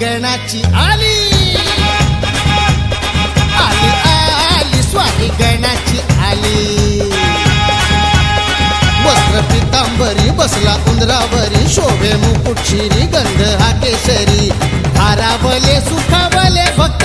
गणाची आली. आली आली स्वामी गणाची आली. वस्त्र पितांबरी बसला उंदरावरी शोभे मुकुट शिरी गंध हा केशरी. हारावले सुखावले भक्त